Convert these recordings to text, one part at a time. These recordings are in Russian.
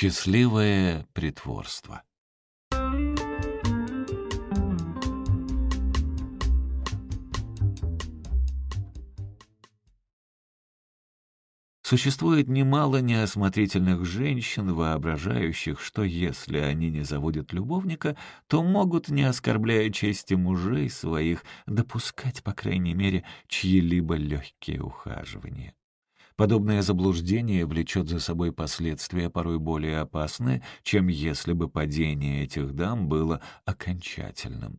Счастливое притворство. Существует немало неосмотрительных женщин, воображающих, что если они не заводят любовника, то могут, не оскорбляя чести мужей своих, допускать, по крайней мере, чьи-либо легкие ухаживания. Подобное заблуждение влечет за собой последствия порой более опасные, чем если бы падение этих дам было окончательным.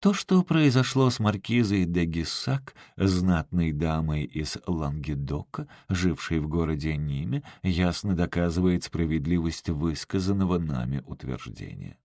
То, что произошло с маркизой де Гиссак, знатной дамой из Лангедока, жившей в городе Ниме, ясно доказывает справедливость высказанного нами утверждения.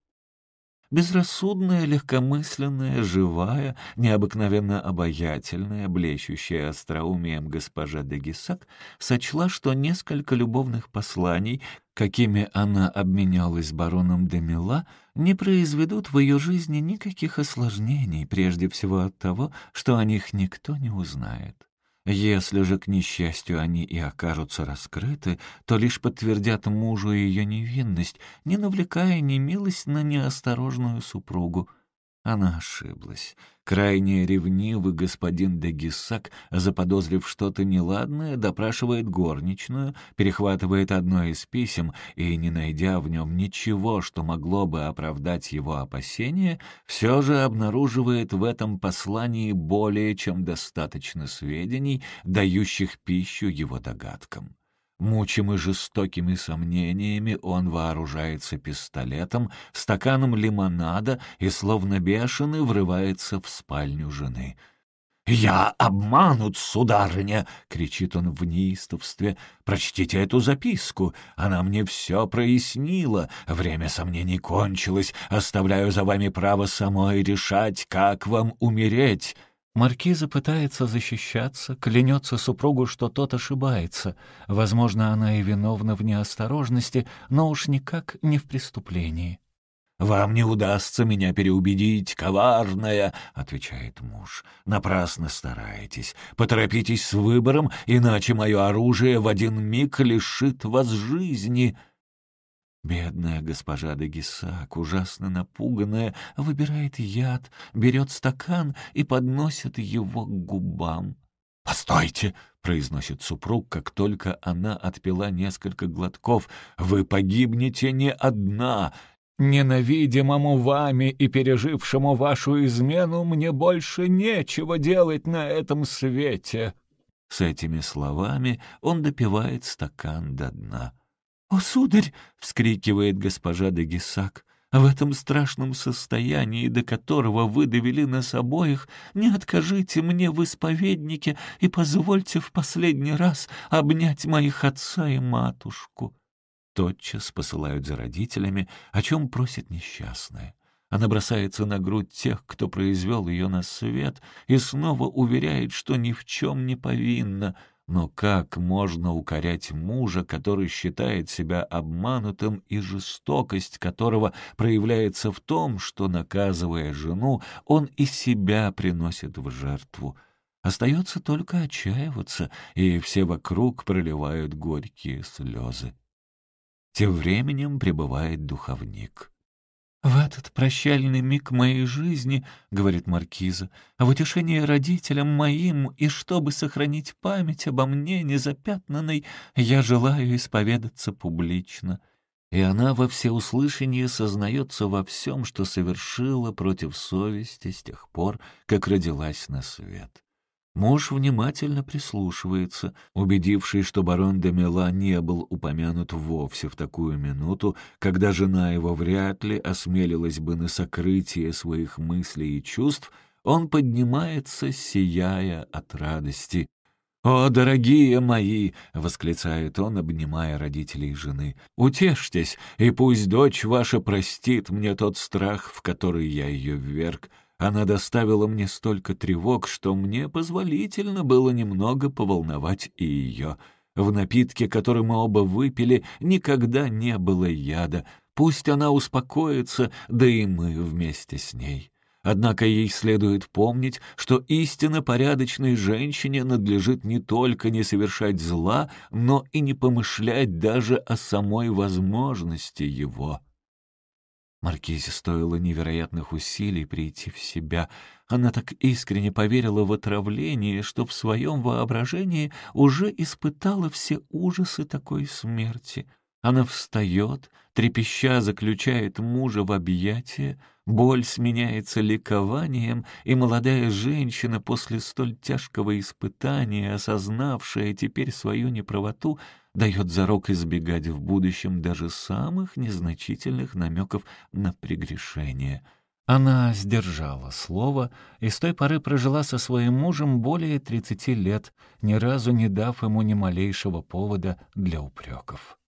Безрассудная, легкомысленная, живая, необыкновенно обаятельная, блещущая остроумием госпожа де Гисак сочла, что несколько любовных посланий, какими она обменялась с бароном де Мила, не произведут в ее жизни никаких осложнений, прежде всего от того, что о них никто не узнает. Если же, к несчастью, они и окажутся раскрыты, то лишь подтвердят мужу ее невинность, не навлекая ни милость на неосторожную супругу. Она ошиблась. Крайне ревнивый господин де Гиссак, заподозрив что-то неладное, допрашивает горничную, перехватывает одно из писем и, не найдя в нем ничего, что могло бы оправдать его опасения, все же обнаруживает в этом послании более чем достаточно сведений, дающих пищу его догадкам. Мучимый жестокими сомнениями, он вооружается пистолетом, стаканом лимонада и, словно бешеный, врывается в спальню жены. «Я обманут, сударыня!» — кричит он в неистовстве. «Прочтите эту записку. Она мне все прояснила. Время сомнений кончилось. Оставляю за вами право самой решать, как вам умереть». Маркиза пытается защищаться, клянется супругу, что тот ошибается. Возможно, она и виновна в неосторожности, но уж никак не в преступлении. «Вам не удастся меня переубедить, коварная», — отвечает муж. «Напрасно стараетесь. Поторопитесь с выбором, иначе мое оружие в один миг лишит вас жизни». Бедная госпожа де Гисак, ужасно напуганная, выбирает яд, берет стакан и подносит его к губам. «Постойте!» — произносит супруг, как только она отпила несколько глотков. «Вы погибнете не одна! Ненавидимому вами и пережившему вашу измену мне больше нечего делать на этом свете!» С этими словами он допивает стакан до дна. «О, сударь!» — вскрикивает госпожа де Гисак. «В этом страшном состоянии, до которого вы довели нас обоих, не откажите мне в исповеднике и позвольте в последний раз обнять моих отца и матушку». Тотчас посылают за родителями, о чем просит несчастная. Она бросается на грудь тех, кто произвел ее на свет, и снова уверяет, что ни в чем не повинна — но как можно укорять мужа, который считает себя обманутым, и жестокость которого проявляется в том, что, наказывая жену, он и себя приносит в жертву? Остается только отчаиваться, и все вокруг проливают горькие слезы. Тем временем прибывает духовник. «В этот прощальный миг моей жизни, — говорит Маркиза, — в утешение родителям моим, и чтобы сохранить память обо мне незапятнанной, я желаю исповедаться публично». И она во всеуслышание сознается во всем, что совершила против совести с тех пор, как родилась на свет. Муж внимательно прислушивается, убедившись, что барон де Мела не был упомянут вовсе в такую минуту, когда жена его вряд ли осмелилась бы на сокрытие своих мыслей и чувств, он поднимается, сияя от радости. «О, дорогие мои!» — восклицает он, обнимая родителей жены. «Утешьтесь, и пусть дочь ваша простит мне тот страх, в который я ее вверг. Она доставила мне столько тревог, что мне позволительно было немного поволновать и ее. В напитке, который мы оба выпили, никогда не было яда. Пусть она успокоится, да и мы вместе с ней. Однако ей следует помнить, что истинно порядочной женщине надлежит не только не совершать зла, но и не помышлять даже о самой возможности его. Маркизе стоило невероятных усилий прийти в себя. Она так искренне поверила в отравление, что в своем воображении уже испытала все ужасы такой смерти. Она встает, трепеща заключает мужа в объятия, боль сменяется ликованием, и молодая женщина после столь тяжкого испытания, осознавшая теперь свою неправоту, дает зарок избегать в будущем даже самых незначительных намеков на прегрешение. Она сдержала слово и с той поры прожила со своим мужем более тридцати лет, ни разу не дав ему ни малейшего повода для упреков.